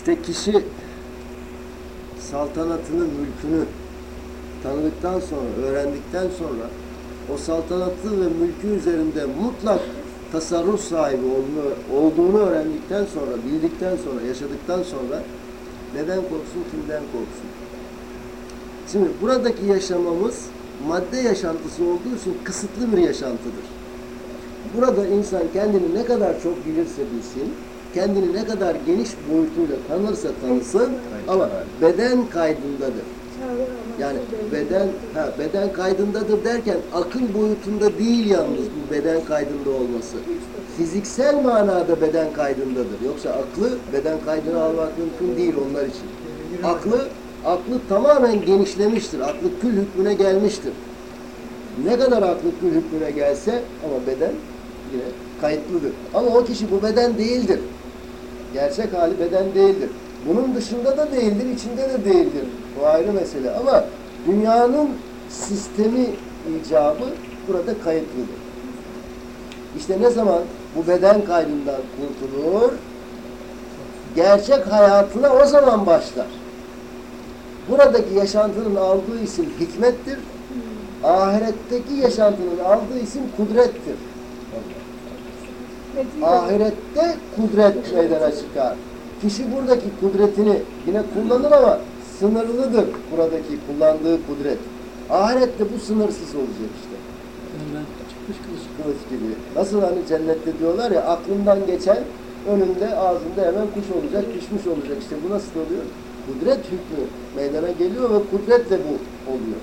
İşte kişi saltanatının mülkünü tanıdıktan sonra, öğrendikten sonra o saltanatı ve mülkü üzerinde mutlak tasarruf sahibi olduğunu, olduğunu öğrendikten sonra, bildikten sonra, yaşadıktan sonra neden korksun, kimden korksun? Şimdi buradaki yaşamamız madde yaşantısı olduğu için kısıtlı bir yaşantıdır. Burada insan kendini ne kadar çok bilirse bilsin, kendini ne kadar geniş boyutuyla tanırsa tanısın ama beden kaydındadır. Yani beden ha beden kaydındadır derken akıl boyutunda değil yalnız bu beden kaydında olması. Fiziksel manada beden kaydındadır. Yoksa aklı beden kaydını almak mümkün değil onlar için. Aklı aklı tamamen genişlemiştir. Aklı kül hükmüne gelmiştir. Ne kadar aklı kül hükmüne gelse ama beden yine kayıtlıdır. Ama o kişi bu beden değildir. Gerçek hali beden değildir. Bunun dışında da değildir, içinde de değildir. Bu ayrı mesele. Ama dünyanın sistemi icabı burada kayıtlıdır. İşte ne zaman bu beden kaydından kurtulur, gerçek hayatına o zaman başlar. Buradaki yaşantının aldığı isim hikmettir. Ahiretteki yaşantının aldığı isim kudrettir. Ahirette kudret meydana çıkar. Kişi buradaki kudretini yine kullanır ama sınırlıdır buradaki kullandığı kudret. Ahirette bu sınırsız olacak işte. çıkmış kılıç. Kılıç gibi. Nasıl hani cennette diyorlar ya aklından geçen önünde ağzında hemen kuş olacak, pişmiş olacak. İşte bu nasıl oluyor? Kudret hükmü meydana geliyor ve kudretle bu oluyor.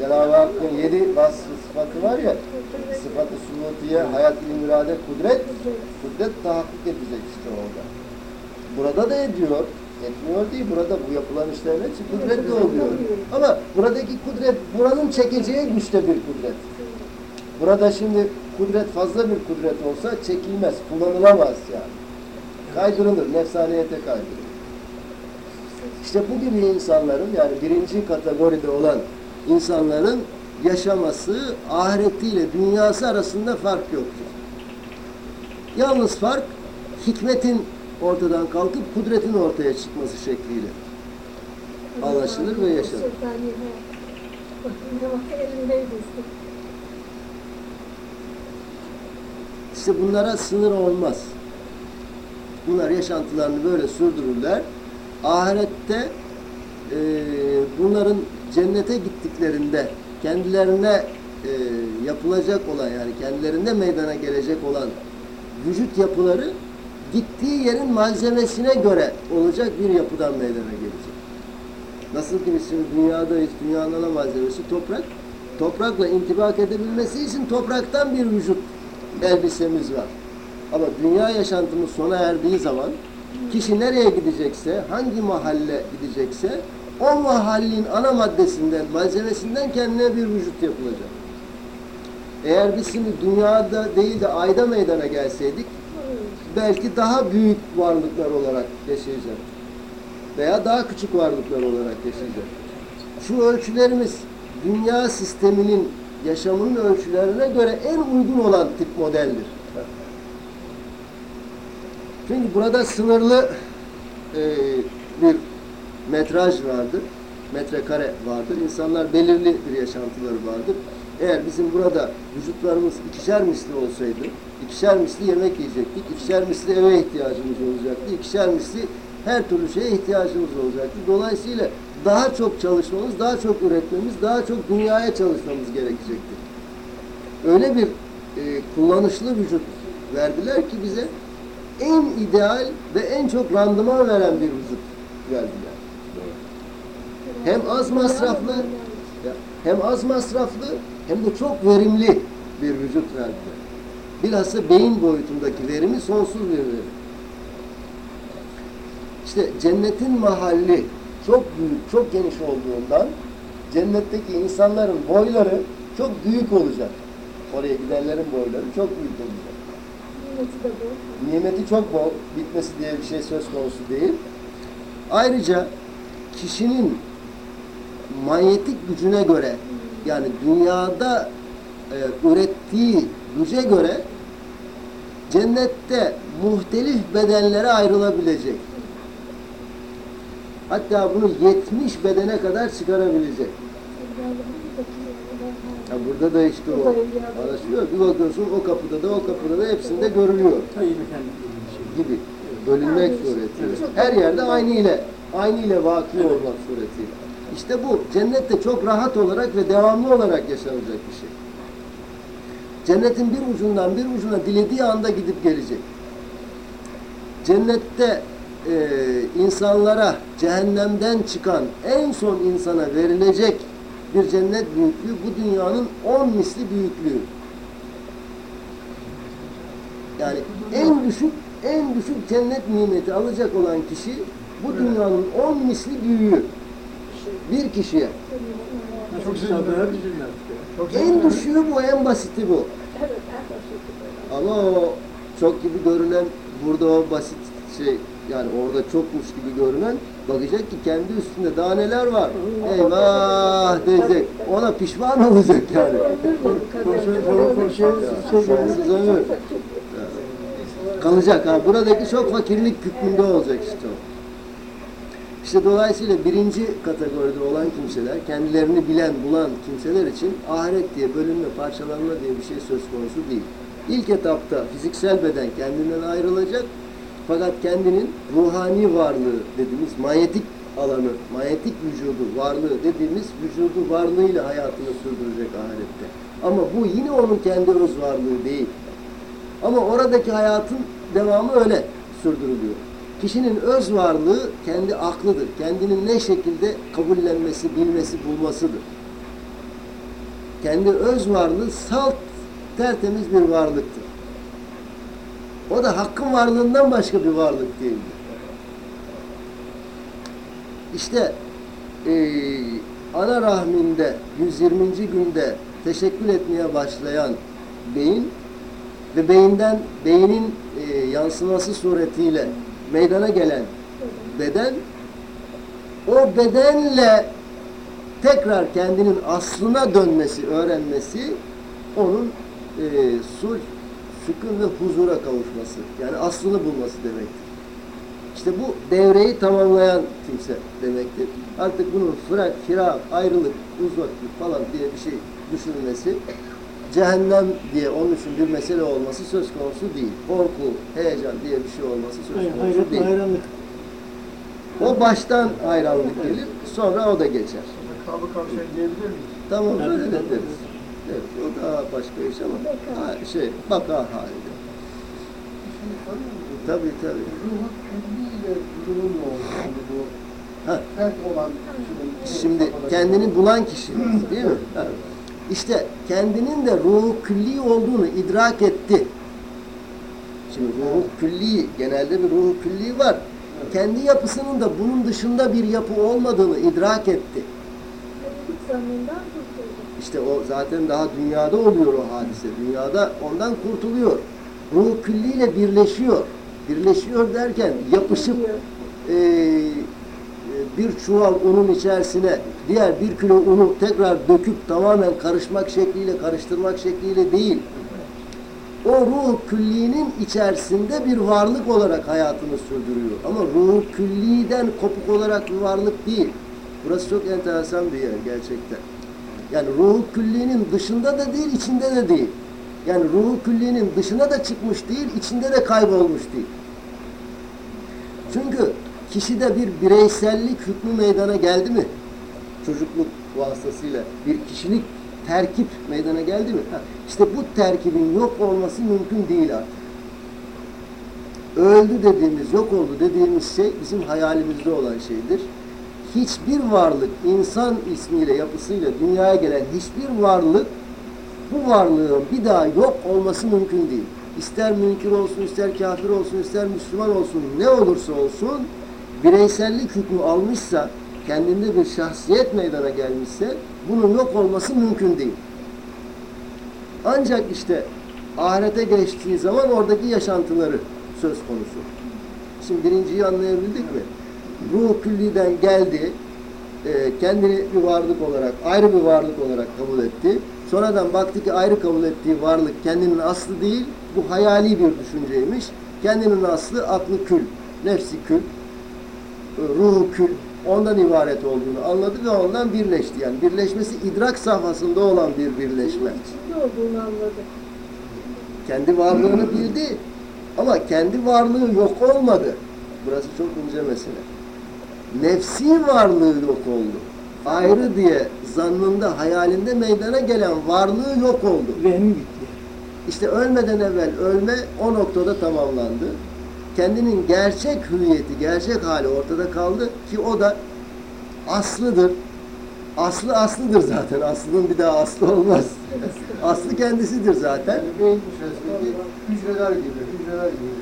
Cenab-ı Hakk'ın yedi vasfı sıfatı var ya, sıfatı sunutiye, hayat, ilim, irade, kudret, kudret tahakkuk edecek işte orada. Burada da ediyor, etmiyor değil, burada bu yapılan işlerin hepsi kudretle oluyor. Ama buradaki kudret, buranın çekeceği güçte bir kudret. Burada şimdi kudret fazla bir kudret olsa çekilmez, kullanılamaz yani. Kaydırılır, nefsaniyete kaydırılır. İşte bu gibi insanların yani birinci kategoride olan insanların yaşaması ahiretiyle dünyası arasında fark yoktur. Yalnız fark hikmetin ortadan kalkıp kudretin ortaya çıkması şekliyle anlaşılır ve yaşanır. İşte bunlara sınır olmaz. Bunlar yaşantılarını böyle sürdürürler. Ahirette e, bunların cennete gittiklerinde kendilerine e, yapılacak olan yani kendilerinde meydana gelecek olan vücut yapıları gittiği yerin malzemesine göre olacak bir yapıdan meydana gelecek. Nasıl ki biz şimdi dünyadayız, dünyanın ana malzemesi toprak. Toprakla intibak edebilmesi için topraktan bir vücut elbisemiz var. Ama dünya yaşantımız sona erdiği zaman kişi nereye gidecekse, hangi mahalle gidecekse o mahallin ana maddesinden, malzemesinden kendine bir vücut yapılacak. Eğer biz şimdi dünyada değil de ayda meydana gelseydik belki daha büyük varlıklar olarak yaşayacak. Veya daha küçük varlıklar olarak yaşayacak. Şu ölçülerimiz dünya sisteminin yaşamının ölçülerine göre en uygun olan tip modeldir. Çünkü burada sınırlı e, bir metraj vardır, metrekare vardır. İnsanlar belirli bir yaşantıları vardır. Eğer bizim burada vücutlarımız ikişer misli olsaydı, ikişer misli yemek yiyecektik, ikişer misli eve ihtiyacımız olacaktı, ikişer misli her türlü şeye ihtiyacımız olacaktı. Dolayısıyla daha çok çalışmamız, daha çok üretmemiz, daha çok dünyaya çalışmamız gerekecekti. Öyle bir e, kullanışlı vücut verdiler ki bize en ideal ve en çok randıman veren bir vücut verdiler. Hem az masraflı, hem az masraflı hem de çok verimli bir vücut verdiler. Bilhassa beyin boyutundaki verimi sonsuz bir verim. İşte cennetin mahalli çok büyük, çok geniş olduğundan cennetteki insanların boyları çok büyük olacak. Oraya gidenlerin boyları çok büyük olacak. Nimeti çok bol, bitmesi diye bir şey söz konusu değil. Ayrıca kişinin manyetik gücüne göre yani dünyada e, ürettiği güce göre cennette muhtelif bedenlere ayrılabilecek. Hatta bunu 70 bedene kadar çıkarabilecek. Ya burada da işte o anlaşılıyor. Bir bakıyorsun o kapıda da o kapıda da hepsinde görülüyor gibi. Bölünmek suretiyle. Her yerde aynı ile aynı ile vaki olmak suretiyle. İşte bu cennette çok rahat olarak ve devamlı olarak yaşanacak bir şey. Cennetin bir ucundan bir ucuna dilediği anda gidip gelecek. Cennette e, insanlara cehennemden çıkan en son insana verilecek bir cennet büyüklüğü bu dünyanın on misli büyüklüğü. Yani en düşük en düşük cennet nimeti alacak olan kişi bu dünyanın on misli büyüğü. Bir kişiye. Çok. Çok En düşüğü bu, en basiti bu. Ama o çok gibi görünen burada o basit şey yani orada çokmuş gibi görünen bakacak ki kendi üstünde daha neler var. Eyvah diyecek. Ona pişman olacak yani. Sonsuz ömür. Kalacak ha. Buradaki çok fakirlik hükmünde olacak işte o. İşte dolayısıyla birinci kategoride olan kimseler, kendilerini bilen, bulan kimseler için ahiret diye bölünme, parçalanma diye bir şey söz konusu değil. İlk etapta fiziksel beden kendinden ayrılacak. Fakat kendinin ruhani varlığı dediğimiz manyetik alanı, manyetik vücudu, varlığı dediğimiz vücudu varlığıyla hayatını sürdürecek ahirette. Ama bu yine onun kendi öz varlığı değil. Ama oradaki hayatın devamı öyle sürdürülüyor. Kişinin öz varlığı kendi aklıdır. Kendinin ne şekilde kabullenmesi, bilmesi, bulmasıdır. Kendi öz varlığı salt, tertemiz bir varlıktır. O da hakkın varlığından başka bir varlık değildir. İşte eee, ana rahminde 120. günde teşekkül etmeye başlayan beyin ve beyinden beynin e, yansıması suretiyle meydana gelen beden o bedenle tekrar kendinin aslına dönmesi, öğrenmesi onun e, sulh, sükun ve huzura kavuşması. Yani aslını bulması demektir. İşte bu devreyi tamamlayan kimse demektir. Artık bunun fırak, firak, ayrılık, uzaklık falan diye bir şey düşünülmesi cehennem diye onun için bir mesele olması söz konusu değil. Korku, heyecan diye bir şey olması söz Hayır, konusu hayret değil. hayranlık. O baştan hayranlık gelir, sonra o da geçer. Kabı kavşağı diyebilir miyiz? Tamam Evet, öyle de deriz. Evet, o daha başka iş ama ha, şey, baka halinde. Tabii tabii. Ruhu külliyle durum ne oldu? Şimdi bu kişinin... Şimdi kendini bulan kişi değil mi? Ha. İşte kendinin de ruhu külli olduğunu idrak etti. Şimdi ruhu külli, genelde bir ruhu külli var. Kendi yapısının da bunun dışında bir yapı olmadığını idrak etti. İşte o zaten daha dünyada oluyor o hadise. Dünyada ondan kurtuluyor. Ruhu külliyle birleşiyor. Birleşiyor derken yapışıp e, bir çuval unun içerisine diğer bir kilo unu tekrar döküp tamamen karışmak şekliyle, karıştırmak şekliyle değil. O ruh küllinin içerisinde bir varlık olarak hayatını sürdürüyor. Ama ruh külliden kopuk olarak bir varlık değil. Burası çok enteresan bir yer gerçekten. Yani ruh küllinin dışında da değil, içinde de değil. Yani ruh küllinin dışına da çıkmış değil, içinde de kaybolmuş değil. Çünkü kişide bir bireysellik hükmü meydana geldi mi? Çocukluk vasıtasıyla bir kişilik terkip meydana geldi mi? Ha, işte bu terkibin yok olması mümkün değil artık. Öldü dediğimiz, yok oldu dediğimiz şey bizim hayalimizde olan şeydir. Hiçbir varlık, insan ismiyle, yapısıyla dünyaya gelen hiçbir varlık bu varlığın bir daha yok olması mümkün değil. İster münkir olsun, ister kafir olsun, ister Müslüman olsun, ne olursa olsun bireysellik hükmü almışsa, kendinde bir şahsiyet meydana gelmişse bunun yok olması mümkün değil. Ancak işte ahirete geçtiği zaman oradaki yaşantıları söz konusu. Şimdi birinciyi anlayabildik mi? Ruh külliden geldi, e, kendini bir varlık olarak, ayrı bir varlık olarak kabul etti. Sonradan baktı ki ayrı kabul ettiği varlık kendinin aslı değil, bu hayali bir düşünceymiş. Kendinin aslı aklı kül, nefsi kül, ruhu kül, ondan ibaret olduğunu anladı ve ondan birleşti. Yani birleşmesi idrak safhasında olan bir birleşme. İçinde olduğunu anladı. Kendi varlığını bildi ama kendi varlığı yok olmadı. Burası çok ince mesele. Nefsi varlığı yok oldu. Ayrı diye zannında, hayalinde meydana gelen varlığı yok oldu. Vehm gitti. İşte ölmeden evvel ölme o noktada tamamlandı. Kendinin gerçek hüviyeti, gerçek hali ortada kaldı ki o da aslıdır. Aslı aslıdır zaten. Aslının bir daha aslı olmaz. Aslı kendisidir zaten. Beyin içerisindeki hücreler gibi, hücreler gibi.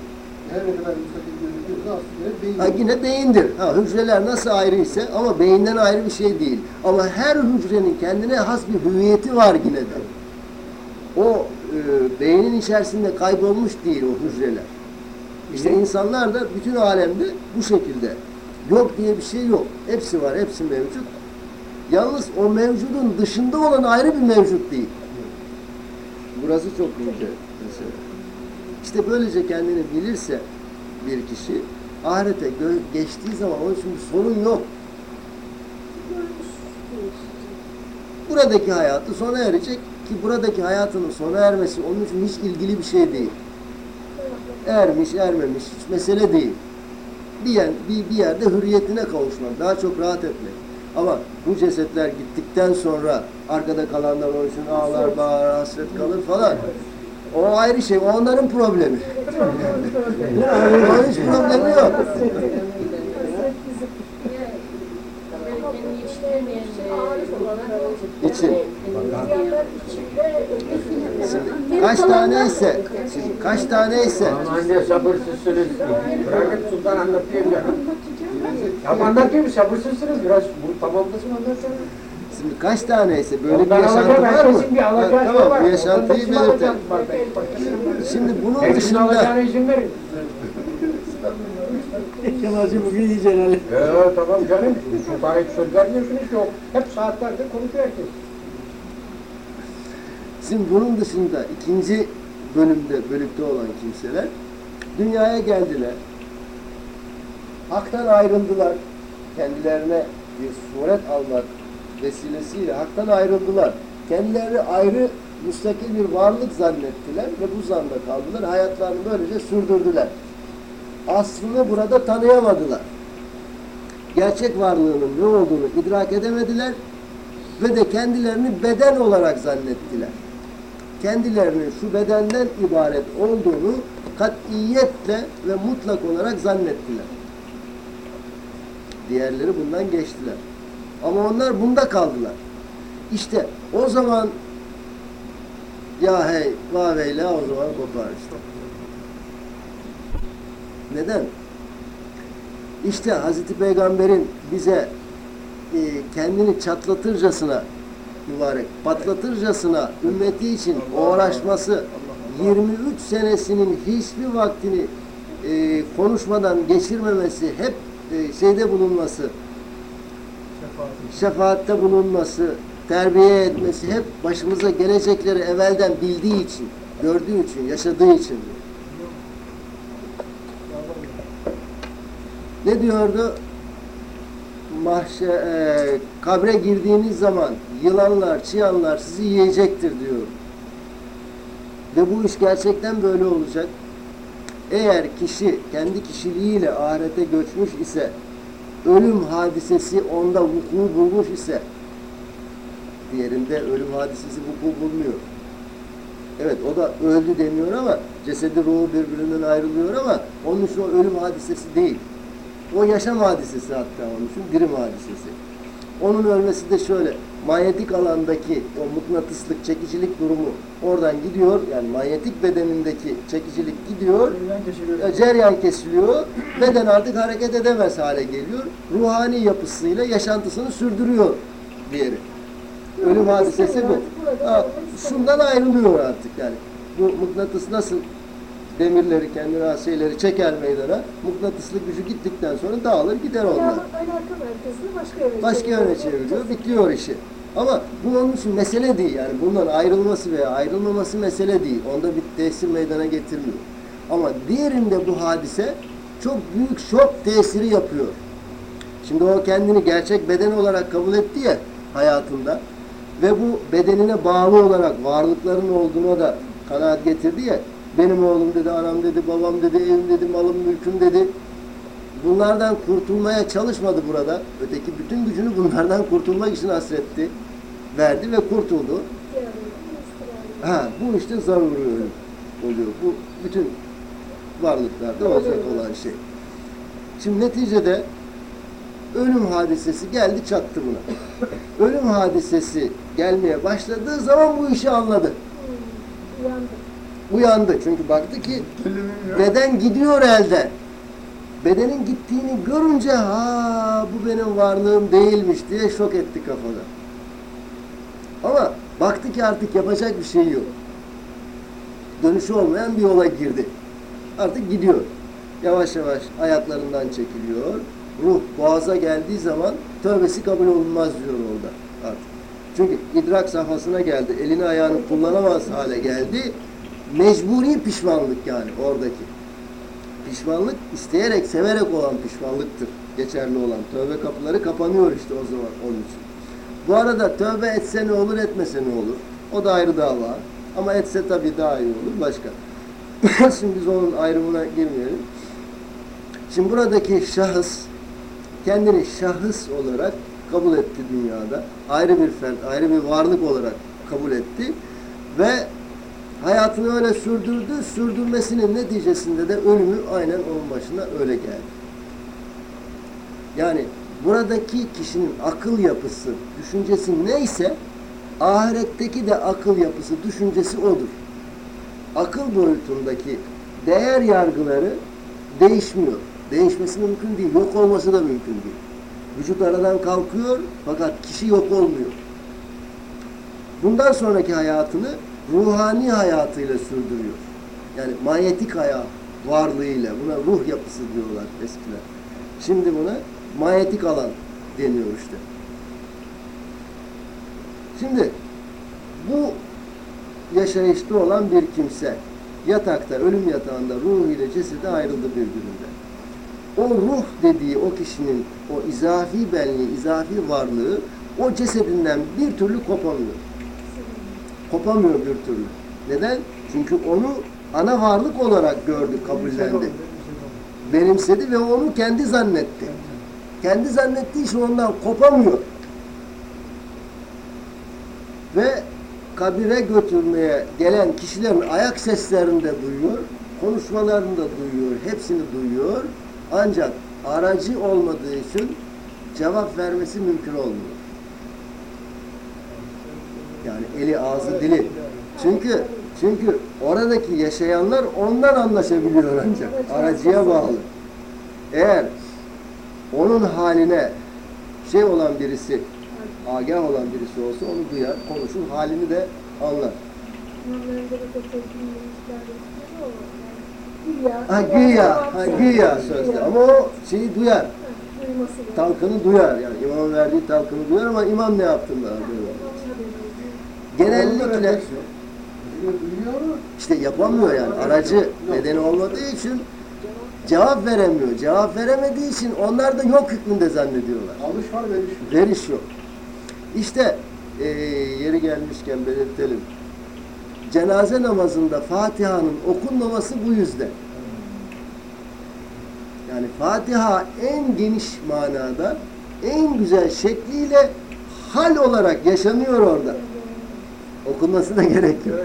Her ne kadar müstakil gözüküyorsa aslında beyin. Ha, yine beyindir. Ha, hücreler nasıl ayrı ise ama beyinden ayrı bir şey değil. Ama her hücrenin kendine has bir hüviyeti var yine de. O e, beynin içerisinde kaybolmuş değil o hücreler. İşte insanlar da bütün alemde bu şekilde. Yok diye bir şey yok. Hepsi var, hepsi mevcut. Yalnız o mevcudun dışında olan ayrı bir mevcut değil. Burası çok ince mesela. İşte böylece kendini bilirse bir kişi ahirete geçtiği zaman onun için bir sorun yok. Buradaki hayatı sona erecek ki buradaki hayatının sona ermesi onun için hiç ilgili bir şey değil. Ermiş, ermemiş hiç mesele değil. Bir, yer, bir, bir yerde hürriyetine kavuşmak, daha çok rahat etmek. Ama bu cesetler gittikten sonra arkada kalanlar onun için ağlar, bağır, hasret kalır falan. O ayrı şey, o onların problemi. Onun hiç problemi yok. İçin. Şimdi kaç tane ise, şimdi kaç tane ise Anne sabırsızsınız. Bırakın Sultan anlatayım ya. Ya anlatayım sabırsızsınız biraz. Bu tamamlasın ondan sonra. Şimdi kaç tane ise böyle bir yaşantı var mı? bir Ha, şey tamam var. bu yaşantıyı belirtelim. Şimdi bunun Hepsini dışında alacağına izin verin. Kemalci bugün iyice herhalde. Ee, tamam canım. Şu gayet söz vermiyorsunuz ki o. Hep saatlerdir konuşuyor herkes. Şimdi bunun dışında ikinci bölümde bölükte olan kimseler dünyaya geldiler. Hak'tan ayrıldılar. Kendilerine bir suret almak vesilesiyle haktan ayrıldılar. Kendilerini ayrı müstakil bir varlık zannettiler ve bu zanda kaldılar. Hayatlarını böylece sürdürdüler. Aslını burada tanıyamadılar. Gerçek varlığının ne olduğunu idrak edemediler ve de kendilerini beden olarak zannettiler. Kendilerinin şu bedenden ibaret olduğunu katiyetle ve mutlak olarak zannettiler. Diğerleri bundan geçtiler. Ama onlar bunda kaldılar. İşte o zaman ya hey vaveyla o zaman kopar işte. Neden? İşte Hazreti Peygamber'in bize e, kendini çatlatırcasına mübarek, patlatırcasına ümmeti için uğraşması 23 senesinin hiçbir vaktini e, konuşmadan geçirmemesi, hep e, şeyde bulunması, şefaatte bulunması, terbiye etmesi hep başımıza gelecekleri evvelden bildiği için, gördüğü için, yaşadığı için. Ne diyordu? Mahşe, e, kabre girdiğiniz zaman yılanlar, çıyanlar sizi yiyecektir diyor. Ve bu iş gerçekten böyle olacak. Eğer kişi kendi kişiliğiyle ahirete göçmüş ise, ölüm hadisesi onda vuku bulmuş ise, diğerinde ölüm hadisesi vuku bulmuyor. Evet o da öldü deniyor ama cesedi ruhu birbirinden ayrılıyor ama onun için o ölüm hadisesi değil. O yaşam hadisesi hatta onun için dirim hadisesi. Onun ölmesi de şöyle, manyetik alandaki o mıknatıslık, çekicilik durumu oradan gidiyor. Yani manyetik bedenindeki çekicilik gidiyor. e, Ceryan kesiliyor. Beden artık hareket edemez hale geliyor. Ruhani yapısıyla yaşantısını sürdürüyor diğeri. Ölüm hadisesi bu. Ha, şundan ayrılıyor artık yani. Bu mıknatıs nasıl demirleri, kendine has şeyleri çeker meydana. Mıknatıslık gücü gittikten sonra dağılır gider onlar. alaka merkezini başka yöne Başka yöne çeviriyor, bitiyor işi. Ama bu onun için mesele değil yani bundan ayrılması veya ayrılmaması mesele değil. Onda bir tesir meydana getirmiyor. Ama diğerinde bu hadise çok büyük şok tesiri yapıyor. Şimdi o kendini gerçek beden olarak kabul etti ya hayatında ve bu bedenine bağlı olarak varlıkların olduğuna da kanaat getirdi ya. Benim oğlum dedi, anam dedi, babam dedi, evim dedi, malım mülküm dedi. Bunlardan kurtulmaya çalışmadı burada. Öteki bütün gücünü bunlardan kurtulmak için hasretti. Verdi ve kurtuldu. Ha, bu işte zaruri ölüm oluyor. Bu bütün varlıklarda olacak olan şey. Şimdi neticede ölüm hadisesi geldi çattı buna. Ölüm hadisesi gelmeye başladığı zaman bu işi anladı. Uyandı. Uyandı. Çünkü baktı ki beden gidiyor elde. Bedenin gittiğini görünce ha bu benim varlığım değilmiş diye şok etti kafada. Ama baktı ki artık yapacak bir şey yok. Dönüşü olmayan bir yola girdi. Artık gidiyor. Yavaş yavaş ayaklarından çekiliyor. Ruh boğaza geldiği zaman tövbesi kabul olunmaz diyor orada artık. Çünkü idrak safhasına geldi. Elini ayağını kullanamaz hale geldi. Mecburi pişmanlık yani oradaki. Pişmanlık isteyerek, severek olan pişmanlıktır. Geçerli olan. Tövbe kapıları kapanıyor işte o zaman onun için. Bu arada tövbe etse ne olur, etmese ne olur? O da ayrı dava. Ama etse tabii daha iyi olur. Başka. Şimdi biz onun ayrımına girmeyelim. Şimdi buradaki şahıs kendini şahıs olarak kabul etti dünyada. Ayrı bir fert, ayrı bir varlık olarak kabul etti. Ve hayatını öyle sürdürdü. Sürdürmesinin neticesinde de ölümü aynen onun başına öyle geldi. Yani buradaki kişinin akıl yapısı, düşüncesi neyse ahiretteki de akıl yapısı, düşüncesi odur. Akıl boyutundaki değer yargıları değişmiyor. Değişmesi mümkün değil. Yok olması da mümkün değil. Vücut aradan kalkıyor fakat kişi yok olmuyor. Bundan sonraki hayatını ruhani hayatıyla sürdürüyor. Yani manyetik hayat varlığıyla. Buna ruh yapısı diyorlar eskiler. Şimdi buna manyetik alan deniyor işte. Şimdi bu yaşayışta olan bir kimse yatakta, ölüm yatağında ruh ile cesedi ayrıldı birbirinden. O ruh dediği o kişinin o izafi benliği, izafi varlığı o cesedinden bir türlü kopamıyor. Kopamıyor bir türlü. Neden? Çünkü onu ana varlık olarak gördü, kabullendi. Benimsedi ve onu kendi zannetti. Kendi zannettiği için ondan kopamıyor. Ve kabire götürmeye gelen kişilerin ayak seslerini de duyuyor, konuşmalarını da duyuyor, hepsini duyuyor. Ancak aracı olmadığı için cevap vermesi mümkün olmuyor. Yani eli, ağzı, dili. Çünkü çünkü oradaki yaşayanlar ondan anlaşabiliyor ancak. Aracıya bağlı. Eğer onun haline şey olan birisi, agah olan birisi olsa onu duyar, konuşur, halini de anlar. Ha güya, ha güya sözde ama o şeyi duyar. Talkını duyar yani imamın verdiği talkını duyar ama imam ne yaptığını duyar. Genellikle işte yapamıyor yani aracı nedeni olmadığı için cevap veremiyor. Cevap veremediği için onlar da yok hükmünde zannediyorlar. alış var veriş yok. Veriş yok. İşte eee, yeri gelmişken belirtelim. Cenaze namazında Fatiha'nın okunmaması bu yüzden. Yani Fatiha en geniş manada, en güzel şekliyle hal olarak yaşanıyor orada. Okunması da gerek yok.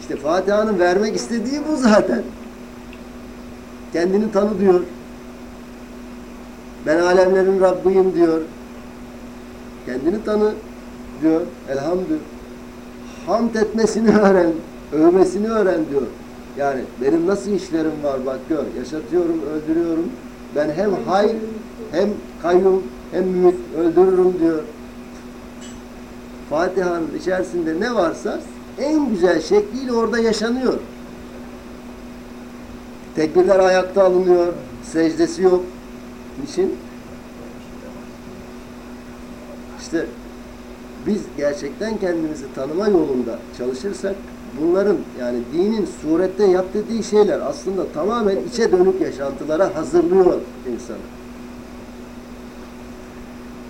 İşte Fatiha'nın vermek istediği bu zaten. Kendini tanı diyor. Ben alemlerin Rabbiyim diyor. Kendini tanı diyor. Elhamdülillah. Hamd etmesini öğren. Övmesini öğren diyor. Yani benim nasıl işlerim var bak gör. Yaşatıyorum, öldürüyorum. Ben hem hay, hem kayyum, hem mümit öldürürüm diyor. Fatiha'nın içerisinde ne varsa en güzel şekliyle orada yaşanıyor. Tekbirler ayakta alınıyor. Secdesi yok. Niçin? İşte biz gerçekten kendimizi tanıma yolunda çalışırsak bunların yani dinin surette yap dediği şeyler aslında tamamen içe dönük yaşantılara hazırlıyor insanı.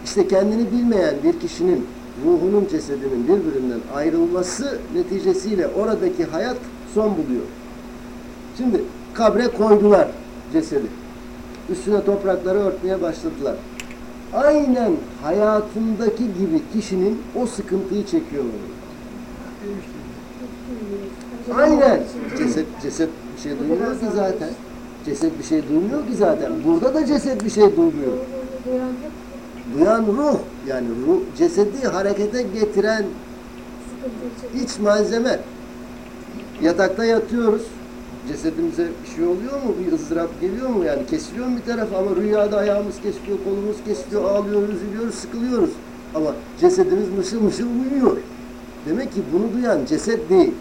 İşte kendini bilmeyen bir kişinin ruhunun cesedinin birbirinden ayrılması neticesiyle oradaki hayat son buluyor. Şimdi kabre koydular cesedi. Üstüne toprakları örtmeye başladılar. Aynen hayatındaki gibi kişinin o sıkıntıyı çekiyor. Aynen. Ceset, ceset bir şey duymuyor ki zaten. Ceset bir şey duymuyor ki zaten. Burada da ceset bir şey duymuyor. Duyan ruh yani ruh cesedi harekete getiren iç malzeme. Yatakta yatıyoruz. Cesedimize bir şey oluyor mu? Bir ızdırap geliyor mu? Yani kesiliyor mu bir taraf ama rüyada ayağımız kesiliyor, kolumuz kesiliyor, ağlıyoruz, üzülüyoruz, sıkılıyoruz. Ama cesedimiz mışıl mışıl uyuyor. Demek ki bunu duyan ceset değil.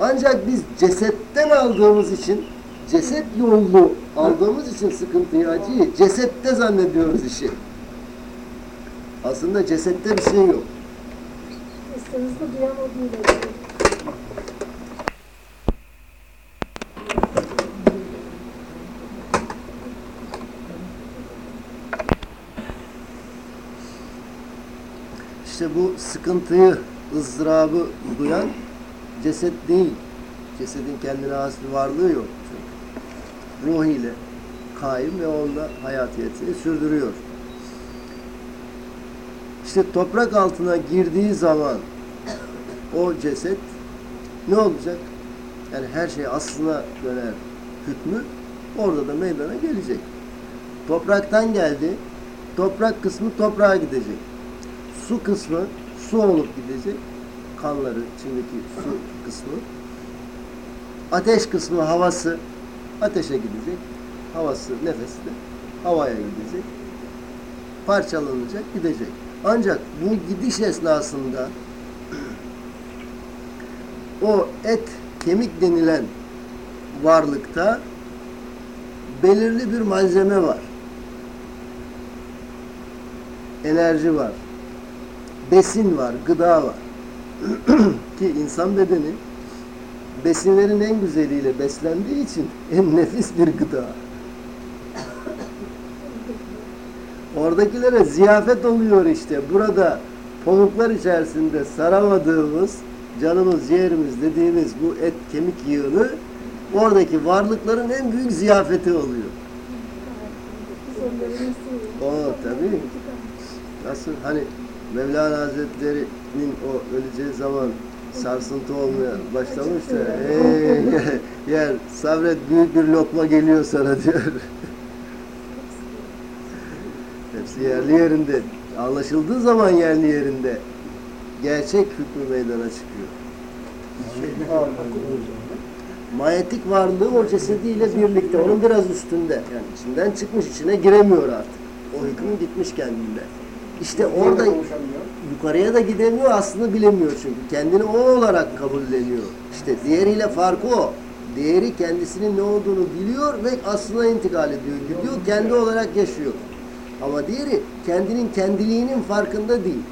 Ancak biz cesetten aldığımız için, ceset yollu aldığımız için sıkıntıyı, acıyı cesette zannediyoruz işi. Aslında cesette bir şey yok. O değil. acaba. İşte bu sıkıntıyı, ızdırabı duyan ceset değil. Cesedin kendine has bir varlığı yok. Çünkü. Ruh ile kaim ve onunla hayatiyetini sürdürüyor. İşte toprak altına girdiği zaman o ceset ne olacak? Yani her şey aslına döner hükmü orada da meydana gelecek. Topraktan geldi, toprak kısmı toprağa gidecek su kısmı su olup gidecek. Kanları, içindeki su kısmı. Ateş kısmı havası ateşe gidecek. Havası, nefesi de havaya gidecek. Parçalanacak, gidecek. Ancak bu gidiş esnasında o et, kemik denilen varlıkta belirli bir malzeme var. Enerji var besin var, gıda var. Ki insan bedeni besinlerin en güzeliyle beslendiği için en nefis bir gıda. Oradakilere ziyafet oluyor işte. Burada pamuklar içerisinde saramadığımız, canımız, ciğerimiz dediğimiz bu et, kemik yığını oradaki varlıkların en büyük ziyafeti oluyor. O tabii. Nasıl hani Mevlana Hazretleri'nin o öleceği zaman sarsıntı olmaya başlamış da "Ey yer sabret büyük bir lokma geliyor sana diyor. Yerli yerinde. Anlaşıldığı zaman yerli yerinde gerçek hükmü meydana çıkıyor. Manyetik varlığı o cesediyle birlikte, onun biraz üstünde. Yani içinden çıkmış, içine giremiyor artık. O hüküm gitmiş kendinde. İşte orada yukarıya da gidemiyor, aslında bilemiyor çünkü. Kendini o olarak kabulleniyor. İşte diğeriyle farkı o. Diğeri kendisinin ne olduğunu biliyor ve aslına intikal ediyor. Gidiyor, kendi olarak yaşıyor. Ama diğeri kendinin kendiliğinin farkında değil.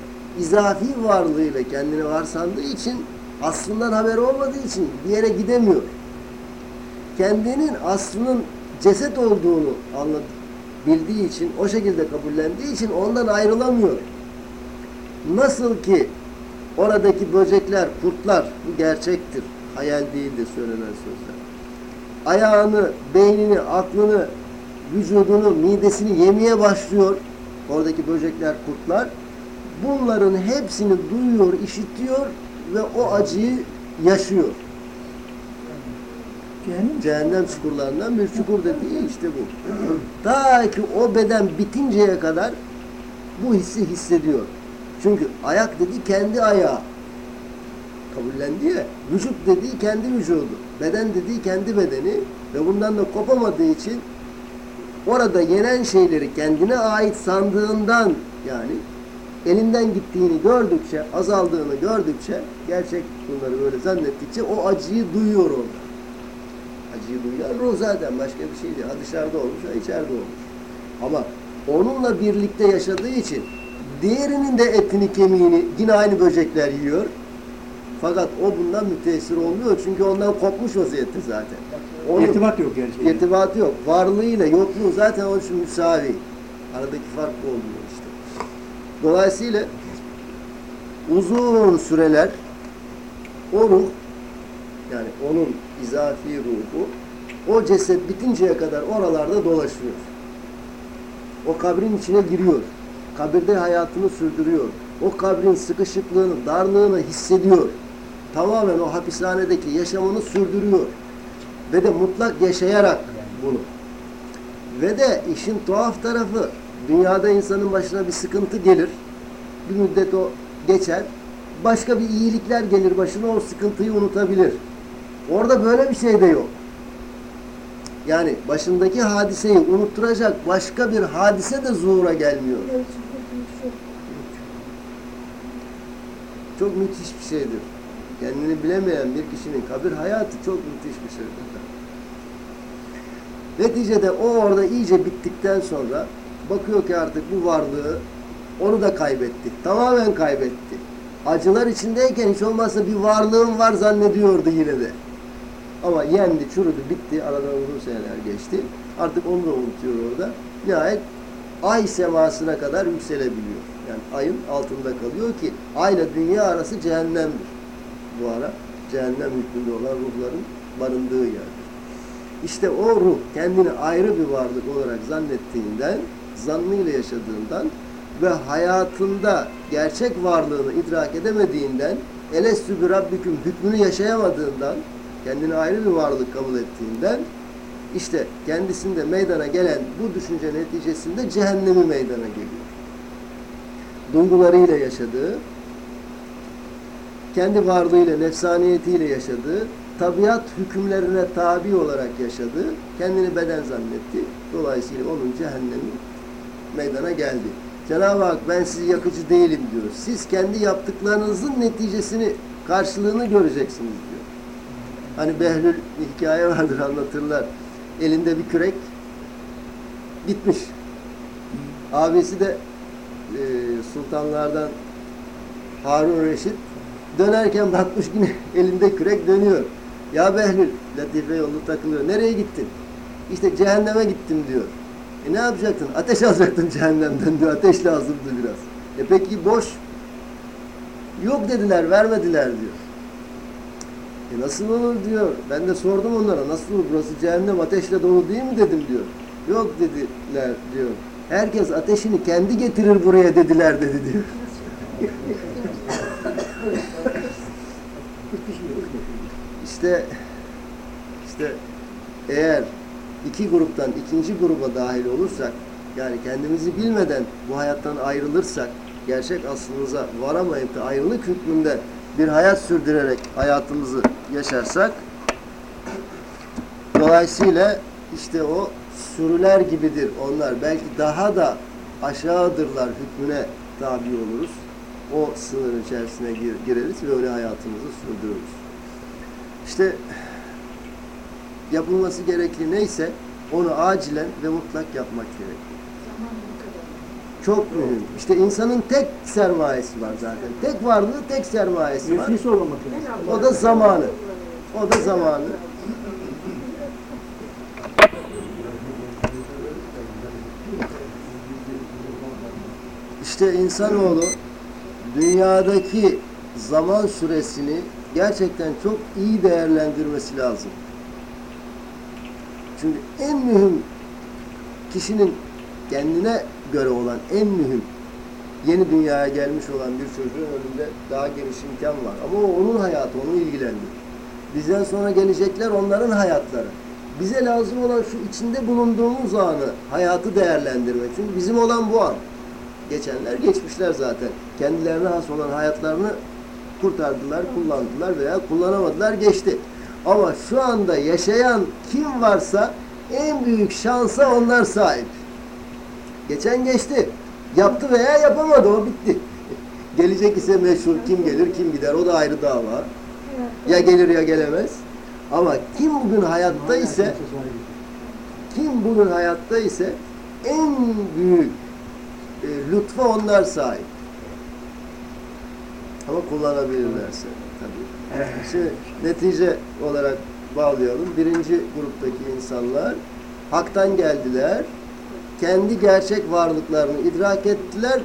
İzafi varlığıyla kendini var sandığı için aslından haber olmadığı için bir yere gidemiyor. Kendinin aslının ceset olduğunu anladı, bildiği için, o şekilde kabullendiği için ondan ayrılamıyor. Nasıl ki oradaki böcekler, kurtlar, bu gerçektir. Hayal değildir söylenen sözler. Ayağını, beynini, aklını, vücudunu, midesini yemeye başlıyor. Oradaki böcekler, kurtlar. Bunların hepsini duyuyor, işitiyor ve o acıyı yaşıyor. Cehennem Cehennem çukurlarından bir çukur dediği işte bu. Ta ki o beden bitinceye kadar bu hissi hissediyor. Çünkü ayak dediği kendi ayağı. Kabullendi ya. Vücut dediği kendi vücudu. Beden dediği kendi bedeni. Ve bundan da kopamadığı için orada yenen şeyleri kendine ait sandığından yani elinden gittiğini gördükçe, azaldığını gördükçe, gerçek bunları böyle zannettikçe o acıyı duyuyor orada. Acıyı duyan ruh zaten başka bir şey değil. Ha dışarıda olmuş, ha içeride olmuş. Ama onunla birlikte yaşadığı için diğerinin de etini, kemiğini yine aynı böcekler yiyor. Fakat o bundan müteessir olmuyor çünkü ondan kopmuş vaziyette zaten. Onun irtibat yok yani. şeyle. irtibatı yok. Varlığıyla yokluğu zaten onun için müsavi. Aradaki fark bu oluyor işte. Dolayısıyla uzun süreler o ruh yani onun izafi ruhu o ceset bitinceye kadar oralarda dolaşıyor. O kabrin içine giriyor. Kabirde hayatını sürdürüyor. O kabrin sıkışıklığını, darlığını hissediyor. Tamamen o hapishanedeki yaşamını sürdürüyor. Ve de mutlak yaşayarak bunu. Ve de işin tuhaf tarafı dünyada insanın başına bir sıkıntı gelir. Bir müddet o geçer. Başka bir iyilikler gelir başına o sıkıntıyı unutabilir. Orada böyle bir şey de yok. Yani başındaki hadiseyi unutturacak başka bir hadise de zuhura gelmiyor. Çok müthiş bir şeydir. Kendini bilemeyen bir kişinin kabir hayatı çok müthiş bir şeydir. Neticede o orada iyice bittikten sonra bakıyor ki artık bu varlığı onu da kaybetti. Tamamen kaybetti. Acılar içindeyken hiç olmazsa bir varlığım var zannediyordu yine de. Ama yendi, çürüdü, bitti. Aradan uzun seneler geçti. Artık onu da unutuyor orada. Nihayet ay semasına kadar yükselebiliyor. Yani ayın altında kalıyor ki ayla dünya arası cehennemdir. Bu ara cehennem hükmünde olan ruhların barındığı yerdir. İşte o ruh kendini ayrı bir varlık olarak zannettiğinden, zannıyla yaşadığından ve hayatında gerçek varlığını idrak edemediğinden, elestü bi rabbiküm hükmünü yaşayamadığından, kendini ayrı bir varlık kabul ettiğinden, işte kendisinde meydana gelen bu düşünce neticesinde cehennemi meydana geliyor. Duygularıyla yaşadığı, kendi varlığıyla, nefsaniyetiyle yaşadığı, tabiat hükümlerine tabi olarak yaşadığı, kendini beden zannetti. Dolayısıyla onun cehennemi meydana geldi. Cenab-ı Hak ben sizi yakıcı değilim diyor. Siz kendi yaptıklarınızın neticesini, karşılığını göreceksiniz diyor. Hani Behlül bir hikaye vardır anlatırlar. Elinde bir kürek gitmiş. Abisi de e, sultanlardan Harun Reşit dönerken bakmış yine elinde kürek dönüyor. Ya Behlül, Latife yolu takılıyor. Nereye gittin? İşte cehenneme gittim diyor. E ne yapacaktın? Ateş alacaktın cehennemden diyor. Ateş lazımdı biraz. E peki boş? Yok dediler, vermediler diyor. E nasıl olur diyor. Ben de sordum onlara. Nasıl olur? Burası cehennem ateşle dolu değil mi dedim diyor. Yok dediler diyor. Herkes ateşini kendi getirir buraya dediler dedi diyor. İşte işte eğer iki gruptan ikinci gruba dahil olursak yani kendimizi bilmeden bu hayattan ayrılırsak gerçek aslımıza varamayıp da ayrılık hükmünde bir hayat sürdürerek hayatımızı yaşarsak dolayısıyla işte o sürüler gibidir onlar. Belki daha da aşağıdırlar hükmüne tabi oluruz. O sınır içerisine gir- gireriz ve öyle hayatımızı sürdürürüz. İşte yapılması gerekli neyse onu acilen ve mutlak yapmak gerekli. Çok mühim. İşte insanın tek sermayesi var zaten. Tek varlığı, tek sermayesi var. Nefis olmamak lazım. O da zamanı. O da zamanı. İşte insanoğlu dünyadaki zaman süresini gerçekten çok iyi değerlendirmesi lazım. Çünkü en mühim kişinin kendine göre olan en mühim yeni dünyaya gelmiş olan bir çocuğun önünde daha geniş imkan var. Ama o onun hayatı, onu ilgilendirir. Bizden sonra gelecekler onların hayatları. Bize lazım olan şu içinde bulunduğumuz anı, hayatı değerlendirmek. Çünkü bizim olan bu an. Geçenler geçmişler zaten. Kendilerine has olan hayatlarını kurtardılar, kullandılar veya kullanamadılar, geçti. Ama şu anda yaşayan kim varsa en büyük şansa onlar sahip. Geçen geçti. Yaptı veya yapamadı o bitti. Gelecek ise meşhur kim gelir kim gider o da ayrı dava. Ya gelir ya gelemez. Ama kim bugün hayatta ise kim bugün hayatta ise en büyük e, lütfa onlar sahip. Ama kullanabilirlerse tabii. Şimdi netice olarak bağlayalım. Birinci gruptaki insanlar haktan geldiler. Kendi gerçek varlıklarını idrak ettiler.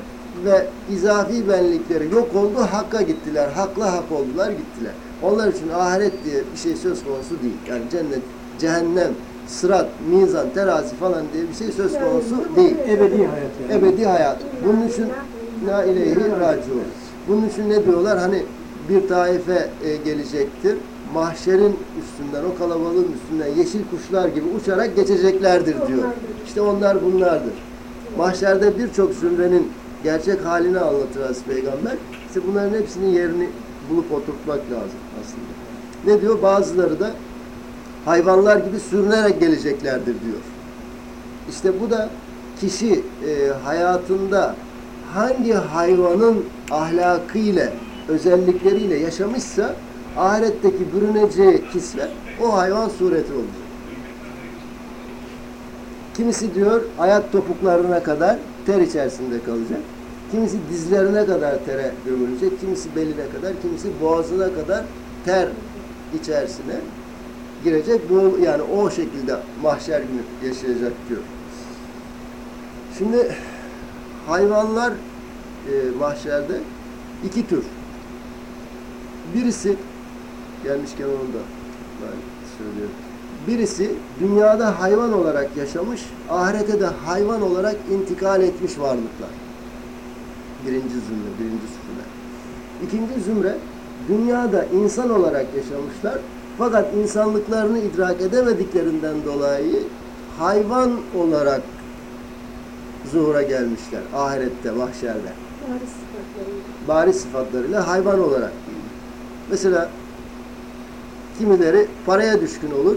ve izafi benlikleri yok oldu, hakka gittiler. Hakla hak oldular, gittiler. Onlar için ahiret diye bir şey söz konusu değil. Yani cennet, cehennem, sırat, mizan, terazi falan diye bir şey söz konusu değil. Ebedi hayat yani. Ebedi hayat. Bunun için la ileyhi raciun. Bunun için ne diyorlar? Hani bir taife e, gelecektir. Mahşerin üstünden, o kalabalığın üstünden yeşil kuşlar gibi uçarak geçeceklerdir diyor. İşte onlar bunlardır. Mahşerde birçok zümrenin gerçek halini anlatır Hazreti Peygamber. İşte bunların hepsinin yerini bulup oturtmak lazım aslında. Ne diyor? Bazıları da hayvanlar gibi sürünerek geleceklerdir diyor. İşte bu da kişi e, hayatında hangi hayvanın ahlakıyla, özellikleriyle yaşamışsa ahiretteki bürüneceği kisvet o hayvan sureti olacak. Kimisi diyor ayak topuklarına kadar ter içerisinde kalacak. Kimisi dizlerine kadar tere gömülecek. Kimisi beline kadar, kimisi boğazına kadar ter içerisine girecek. Bu yani o şekilde mahşer günü yaşayacak diyor. Şimdi hayvanlar e, mahşerde iki tür. Birisi gelmişken onu da ben söylüyorum. Birisi dünyada hayvan olarak yaşamış, ahirete de hayvan olarak intikal etmiş varlıklar. Birinci zümre, birinci zümre. İkinci zümre, dünyada insan olarak yaşamışlar. Fakat insanlıklarını idrak edemediklerinden dolayı hayvan olarak zuhura gelmişler. Ahirette, mahşerde. Bari sıfatlarıyla. Bari sıfatlarıyla hayvan olarak. Mesela kimileri paraya düşkün olur.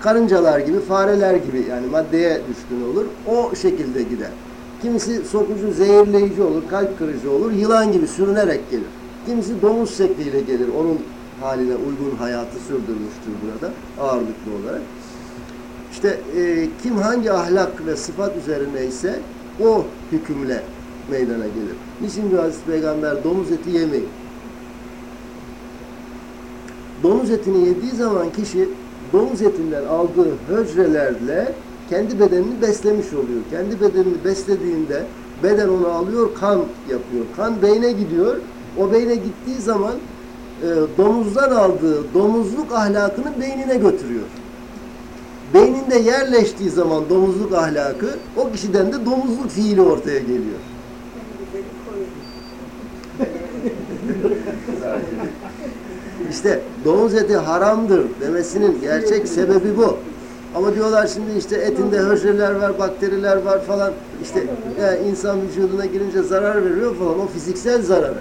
Karıncalar gibi, fareler gibi yani maddeye düşkün olur. O şekilde gider. Kimisi sokucu, zehirleyici olur, kalp kırıcı olur. Yılan gibi sürünerek gelir. Kimisi domuz şekliyle gelir. Onun haline uygun hayatı sürdürmüştür burada ağırlıklı olarak. İşte e, kim hangi ahlak ve sıfat üzerine ise o hükümle meydana gelir. Niçin diyor Hazreti Peygamber domuz eti yemeyin. Domuz etini yediği zaman kişi domuz etinden aldığı hücrelerle kendi bedenini beslemiş oluyor. Kendi bedenini beslediğinde beden onu alıyor, kan yapıyor. Kan beyne gidiyor. O beyne gittiği zaman e, domuzdan aldığı domuzluk ahlakını beynine götürüyor. Beyninde yerleştiği zaman domuzluk ahlakı o kişiden de domuzluk fiili ortaya geliyor. İşte domuz eti haramdır demesinin gerçek sebebi bu. Ama diyorlar şimdi işte etinde hücreler var, bakteriler var falan. İşte e, insan vücuduna girince zarar veriyor falan. O fiziksel zararı.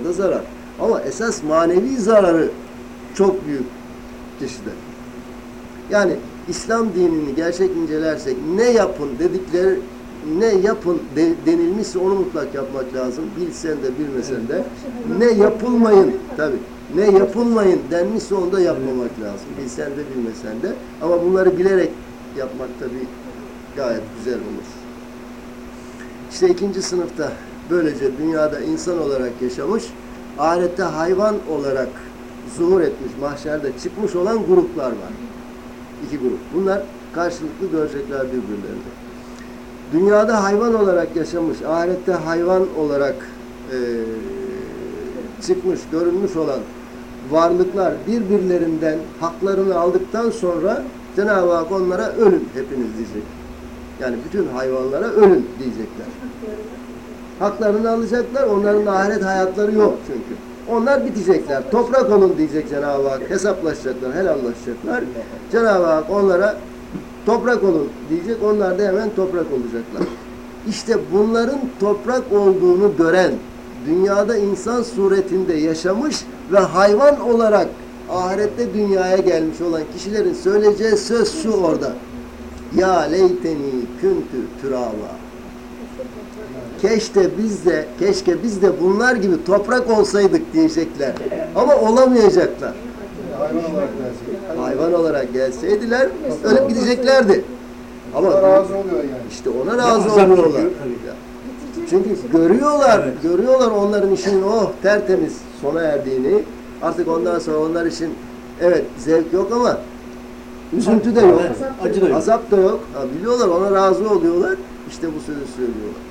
O da zarar. Ama esas manevi zararı çok büyük kişide. Yani İslam dinini gerçek incelersek ne yapın dedikleri ne yapın de- denilmişse onu mutlak yapmak lazım. Bilsen de bilmesen de. Ne yapılmayın tabi. Ne yapılmayın denmişse onu da yapmamak lazım. Bilsen de bilmesen de. Ama bunları bilerek yapmak tabi gayet güzel olur. İşte ikinci sınıfta böylece dünyada insan olarak yaşamış, ahirette hayvan olarak zuhur etmiş, mahşerde çıkmış olan gruplar var. İki grup. Bunlar karşılıklı görecekler birbirlerini. Dünyada hayvan olarak yaşamış, ahirette hayvan olarak eee, çıkmış, görünmüş olan varlıklar birbirlerinden haklarını aldıktan sonra Cenab-ı Hak onlara ölün hepiniz diyecek. Yani bütün hayvanlara ölün diyecekler. Haklarını alacaklar, onların ahiret hayatları yok çünkü. Onlar bitecekler. Toprak olun diyecek Cenab-ı Hak. Hesaplaşacaklar, helallaşacaklar. Cenab-ı Hak onlara toprak olun diyecek. Onlar da hemen toprak olacaklar. İşte bunların toprak olduğunu gören, dünyada insan suretinde yaşamış ve hayvan olarak ahirette dünyaya gelmiş olan kişilerin söyleyeceği söz şu orada. Ya leyteni küntü türava. Keşke biz de, keşke biz de bunlar gibi toprak olsaydık diyecekler. Ama olamayacaklar. Hayvan olarak dersin. Hayvan olarak gelseydiler ölüp gideceklerdi. Ama razı oluyor yani. işte ona razı çekiyor, tabii. Çünkü görüyorlar, görüyorlar onların işinin oh tertemiz sona erdiğini. Artık ondan sonra onlar için evet zevk yok ama üzüntü de yok. Acı da yok. Azap da yok. Ha, biliyorlar ona razı oluyorlar. İşte bu sözü söylüyorlar.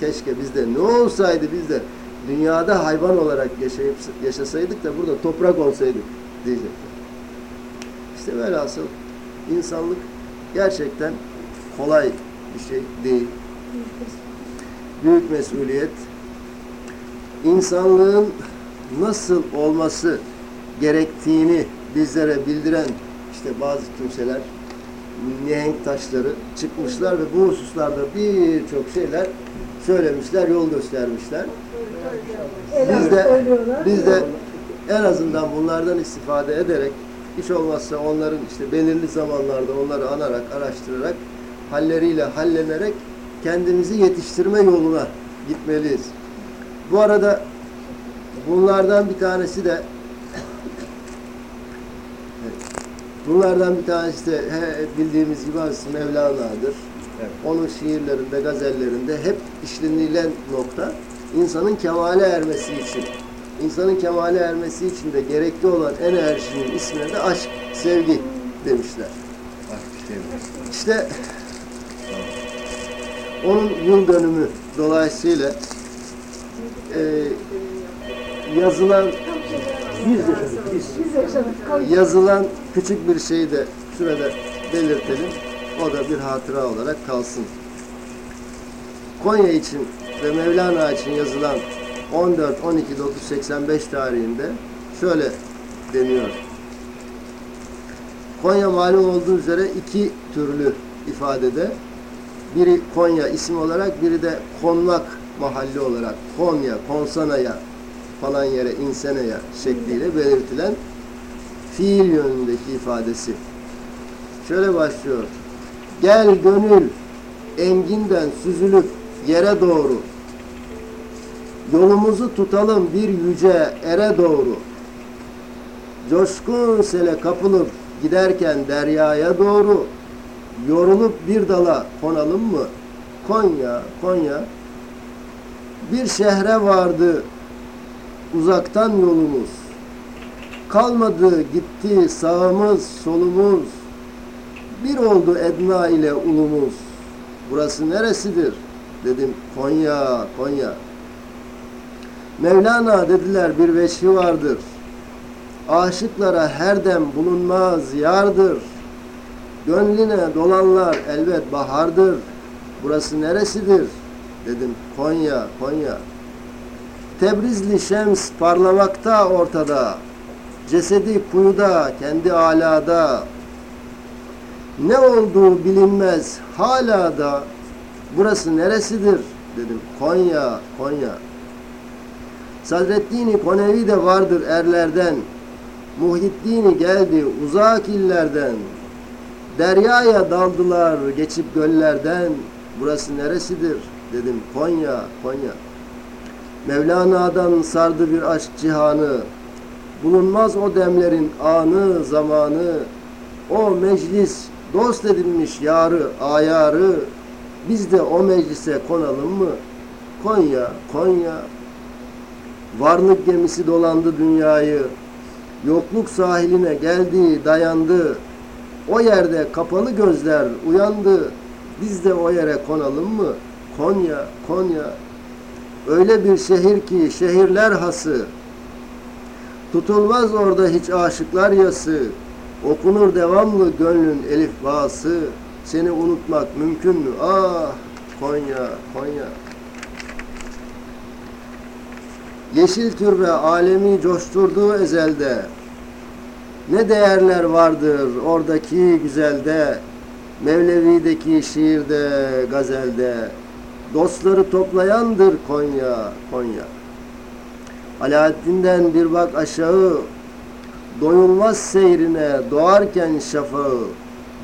Keşke bizde ne olsaydı biz de dünyada hayvan olarak yaşayıp yaşasaydık da burada toprak olsaydık diyecekler. İşte velhasıl insanlık gerçekten kolay bir şey değil. Büyük mesuliyet. İnsanlığın nasıl olması gerektiğini bizlere bildiren işte bazı kimseler mihenk taşları çıkmışlar ve bu hususlarda birçok şeyler söylemişler, yol göstermişler. Biz de, biz de en azından bunlardan istifade ederek hiç olmazsa onların işte belirli zamanlarda onları anarak, araştırarak, halleriyle hallenerek kendimizi yetiştirme yoluna gitmeliyiz. Bu arada bunlardan bir tanesi de bunlardan bir tanesi de he, bildiğimiz gibi Hazreti Mevlana'dır. Onun şiirlerinde, gazellerinde hep işlenilen nokta insanın kemale ermesi için. İnsanın kemale ermesi için de gerekli olan enerjinin ismine de aşk, sevgi demişler. İşte onun yıl dönümü dolayısıyla e, yazılan Biz yaşadık, biz. Biz yaşadık. yazılan küçük bir şeyi de şurada belirtelim. O da bir hatıra olarak kalsın. Konya için ve Mevlana için yazılan 14-12-985 tarihinde şöyle deniyor. Konya malum olduğu üzere iki türlü ifadede biri Konya isim olarak biri de konmak mahalli olarak Konya, Konsana'ya falan yere insaneya şekliyle belirtilen fiil yönündeki ifadesi. Şöyle başlıyor. Gel gönül enginden süzülüp yere doğru. Yolumuzu tutalım bir yüce ere doğru. Coşkun sele kapılıp giderken deryaya doğru. Yorulup bir dala konalım mı? Konya, Konya. Bir şehre vardı uzaktan yolumuz. Kalmadı gitti sağımız solumuz. Bir oldu Edna ile ulumuz. Burası neresidir? Dedim Konya, Konya. Mevlana dediler bir veçhi vardır. Aşıklara her dem bulunmaz yardır. Gönlüne dolanlar elbet bahardır. Burası neresidir? Dedim Konya, Konya. Tebrizli şems parlamakta ortada. Cesedi kuyuda, kendi alada. Ne olduğu bilinmez hala da. Burası neresidir? Dedim. Konya, Konya. Sadreddin Konevi de vardır erlerden. Muhyiddin geldi uzak illerden. Deryaya daldılar geçip göllerden. Burası neresidir? Dedim. Konya, Konya. Mevlana'dan sardı bir aşk cihanı. Bulunmaz o demlerin anı, zamanı. O meclis dost edilmiş yarı, ayarı. Biz de o meclise konalım mı? Konya, Konya. Varlık gemisi dolandı dünyayı. Yokluk sahiline geldi, dayandı. O yerde kapalı gözler uyandı. Biz de o yere konalım mı? Konya, Konya. Öyle bir şehir ki şehirler hası. Tutulmaz orada hiç aşıklar yası. Okunur devamlı gönlün elif bağısı. Seni unutmak mümkün mü? Ah Konya, Konya. Yeşil türbe alemi coşturduğu ezelde. Ne değerler vardır oradaki güzelde. Mevlevi'deki şiirde, gazelde. Dostları toplayandır Konya, Konya. Alaaddin'den bir bak aşağı, doyulmaz seyrine doğarken şafağı,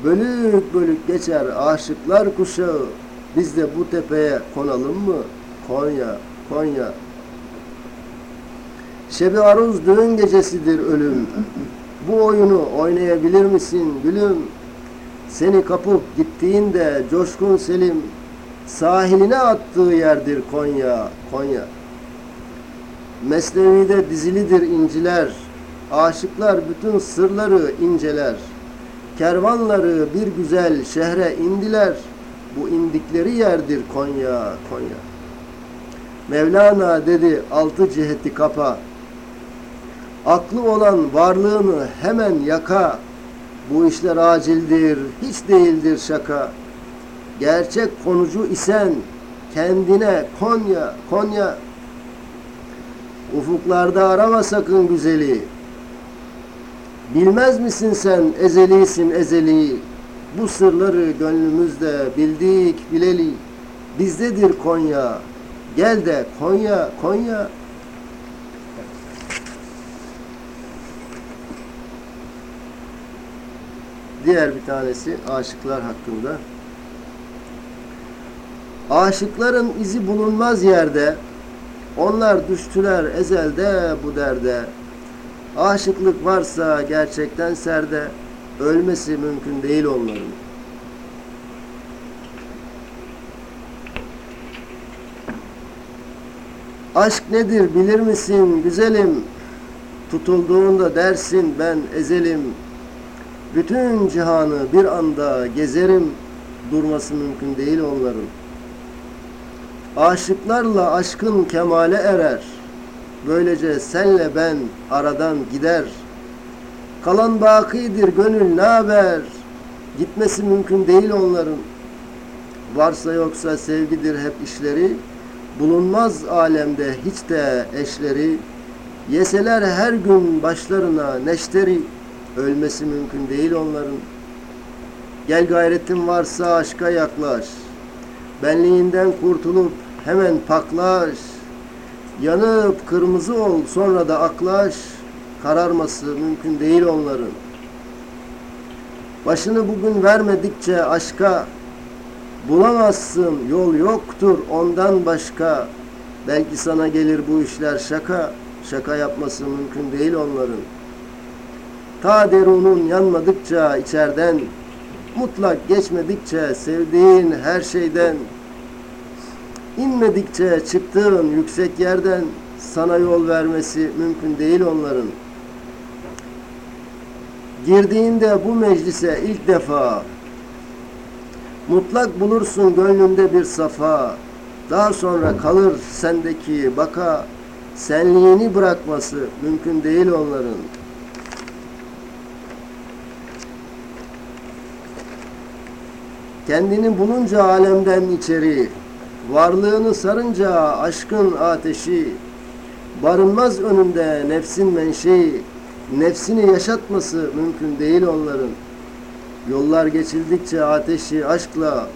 bölük bölük geçer aşıklar kuşağı, biz de bu tepeye konalım mı? Konya, Konya. Şebi aruz düğün gecesidir ölüm. Bu oyunu oynayabilir misin gülüm? Seni kapıp gittiğinde coşkun Selim sahiline attığı yerdir Konya, Konya. Mesnevi'de dizilidir inciler, aşıklar bütün sırları inceler. Kervanları bir güzel şehre indiler, bu indikleri yerdir Konya, Konya. Mevlana dedi altı ciheti kapa. Aklı olan varlığını hemen yaka. Bu işler acildir, hiç değildir şaka. Gerçek konucu isen kendine Konya, Konya ufuklarda arama sakın güzeli. Bilmez misin sen ezelisin ezeli. Bu sırları gönlümüzde bildik bileli. Bizdedir Konya. Gel de Konya, Konya. Diğer bir tanesi aşıklar hakkında. Aşıkların izi bulunmaz yerde. Onlar düştüler ezelde bu derde. Aşıklık varsa gerçekten serde. Ölmesi mümkün değil onların. Aşk nedir bilir misin güzelim? Tutulduğunda dersin ben ezelim. Bütün cihanı bir anda gezerim. Durması mümkün değil onların. Aşıklarla aşkın kemale erer. Böylece senle ben aradan gider. Kalan bakidir gönül ne haber? Gitmesi mümkün değil onların. Varsa yoksa sevgidir hep işleri. Bulunmaz alemde hiç de eşleri. Yeseler her gün başlarına neşteri. Ölmesi mümkün değil onların. Gel gayretin varsa aşka yaklaş. Benliğinden kurtulup hemen paklaş. Yanıp kırmızı ol sonra da aklaş. Kararması mümkün değil onların. Başını bugün vermedikçe aşka bulamazsın yol yoktur ondan başka. Belki sana gelir bu işler şaka. Şaka yapması mümkün değil onların. Ta derunun yanmadıkça içerden mutlak geçmedikçe sevdiğin her şeyden inmedikçe çıktığın yüksek yerden sana yol vermesi mümkün değil onların. Girdiğinde bu meclise ilk defa mutlak bulursun gönlünde bir safa. Daha sonra kalır sendeki baka senliğini bırakması mümkün değil onların. Kendini bulunca alemden içeri, varlığını sarınca aşkın ateşi, barınmaz önünde nefsin menşei, nefsini yaşatması mümkün değil onların. Yollar geçildikçe ateşi aşkla,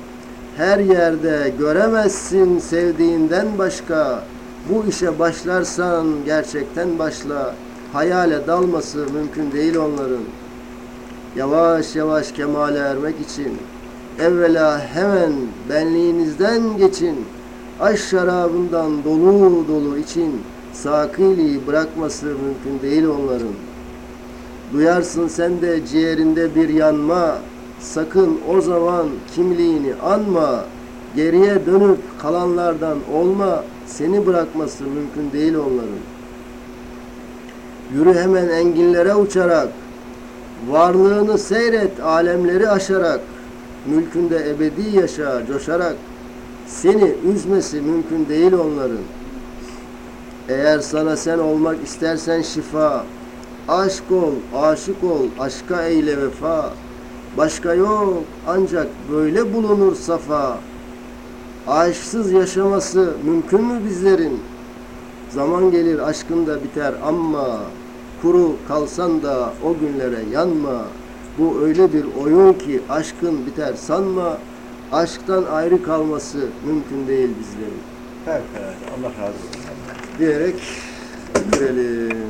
her yerde göremezsin sevdiğinden başka. Bu işe başlarsan gerçekten başla, hayale dalması mümkün değil onların. Yavaş yavaş kemale ermek için, Evvela hemen benliğinizden geçin. Aş şarabından dolu dolu için sakiliği bırakması mümkün değil onların. Duyarsın sen de ciğerinde bir yanma. Sakın o zaman kimliğini anma. Geriye dönüp kalanlardan olma. Seni bırakması mümkün değil onların. Yürü hemen enginlere uçarak. Varlığını seyret alemleri aşarak mülkünde ebedi yaşa coşarak seni üzmesi mümkün değil onların. Eğer sana sen olmak istersen şifa, aşk ol, aşık ol, aşka eyle vefa. Başka yok ancak böyle bulunur safa. Aşksız yaşaması mümkün mü bizlerin? Zaman gelir aşkın da biter ama kuru kalsan da o günlere yanma. Bu öyle bir oyun ki aşkın biter sanma. Aşktan ayrı kalması mümkün değil bizlerin. Fevkalade. Allah razı olsun. Diyerek bitirelim.